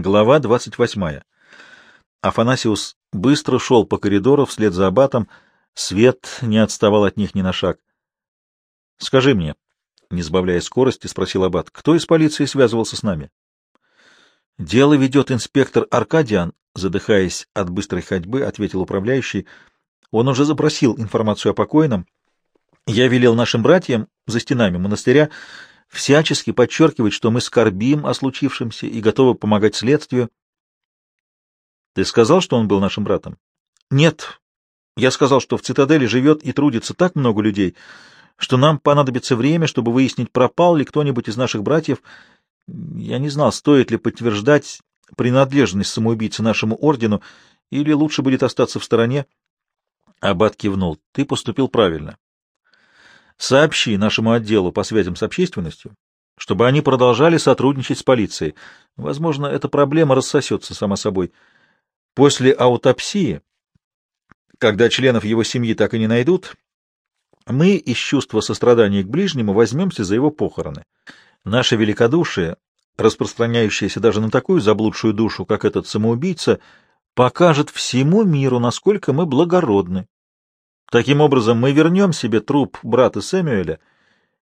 Глава 28. Афанасиус быстро шел по коридору вслед за аббатом. Свет не отставал от них ни на шаг. — Скажи мне, — не сбавляя скорости, спросил аббат, — кто из полиции связывался с нами? — Дело ведет инспектор Аркадиан, задыхаясь от быстрой ходьбы, ответил управляющий. Он уже запросил информацию о покойном. Я велел нашим братьям за стенами монастыря всячески подчеркивать, что мы скорбим о случившемся и готовы помогать следствию. Ты сказал, что он был нашим братом? Нет. Я сказал, что в цитадели живет и трудится так много людей, что нам понадобится время, чтобы выяснить, пропал ли кто-нибудь из наших братьев. Я не знал, стоит ли подтверждать принадлежность самоубийцы нашему ордену, или лучше будет остаться в стороне. Аббат кивнул. Ты поступил правильно. Сообщи нашему отделу по связям с общественностью, чтобы они продолжали сотрудничать с полицией. Возможно, эта проблема рассосется сама собой. После аутопсии, когда членов его семьи так и не найдут, мы из чувства сострадания к ближнему возьмемся за его похороны. Наше великодушие, распространяющееся даже на такую заблудшую душу, как этот самоубийца, покажет всему миру, насколько мы благородны. Таким образом, мы вернем себе труп брата Сэмюэля,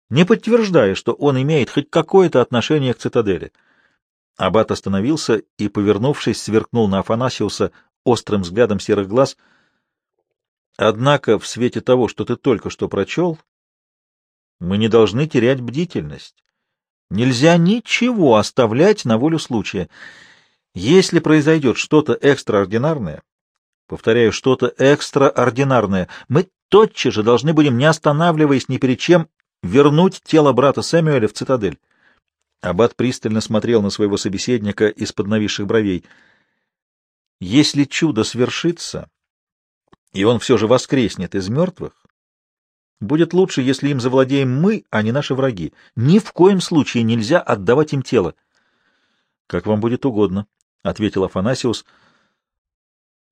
не подтверждая, что он имеет хоть какое-то отношение к цитадели. Аббат остановился и, повернувшись, сверкнул на Афанасиуса острым взглядом серых глаз. Однако в свете того, что ты только что прочел, мы не должны терять бдительность. Нельзя ничего оставлять на волю случая. Если произойдет что-то экстраординарное, повторяю, что-то экстраординарное, мы тотчас же должны будем, не останавливаясь ни перед чем, вернуть тело брата Сэмюэля в цитадель. Аббат пристально смотрел на своего собеседника из-под нависших бровей. Если чудо свершится, и он все же воскреснет из мертвых, будет лучше, если им завладеем мы, а не наши враги. Ни в коем случае нельзя отдавать им тело. — Как вам будет угодно, — ответил Афанасиус. —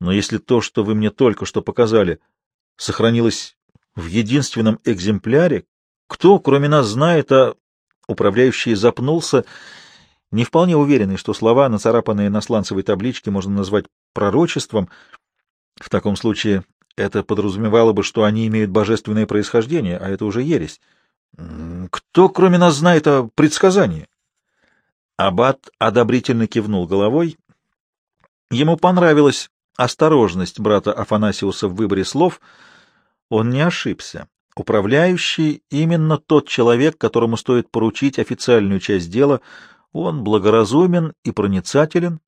Но если то, что вы мне только что показали, сохранилось в единственном экземпляре, кто, кроме нас, знает о Управляющий запнулся, не вполне уверенный, что слова, нацарапанные на сланцевой табличке, можно назвать пророчеством. В таком случае это подразумевало бы, что они имеют божественное происхождение, а это уже ересь. Кто, кроме нас, знает о предсказании? Аббат одобрительно кивнул головой. Ему понравилась осторожность брата Афанасиуса в выборе слов. Он не ошибся. Управляющий — именно тот человек, которому стоит поручить официальную часть дела. Он благоразумен и проницателен.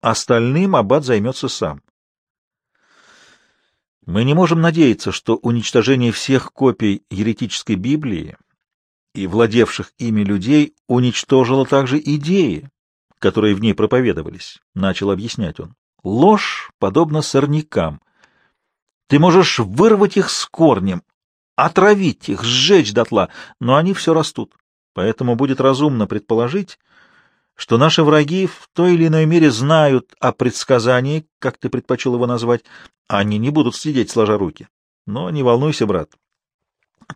Остальным аббат займется сам. Мы не можем надеяться, что уничтожение всех копий еретической Библии и владевших ими людей уничтожило также идеи, которые в ней проповедовались, — начал объяснять он. Ложь подобна сорнякам. Ты можешь вырвать их с корнем, отравить их, сжечь дотла, но они все растут. Поэтому будет разумно предположить, что наши враги в той или иной мере знают о предсказании, как ты предпочел его назвать, они не будут сидеть сложа руки. Но не волнуйся, брат.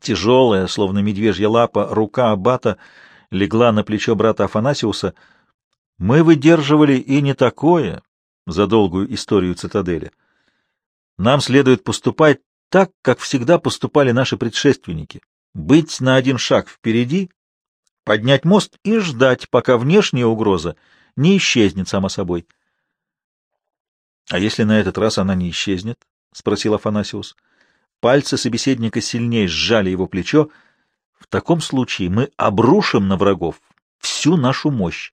Тяжелая, словно медвежья лапа, рука аббата легла на плечо брата Афанасиуса. Мы выдерживали и не такое за долгую историю цитадели. Нам следует поступать так, как всегда поступали наши предшественники. Быть на один шаг впереди, поднять мост и ждать, пока внешняя угроза не исчезнет сама собой. — А если на этот раз она не исчезнет? — спросил Афанасиус. Пальцы собеседника сильнее сжали его плечо. — В таком случае мы обрушим на врагов всю нашу мощь.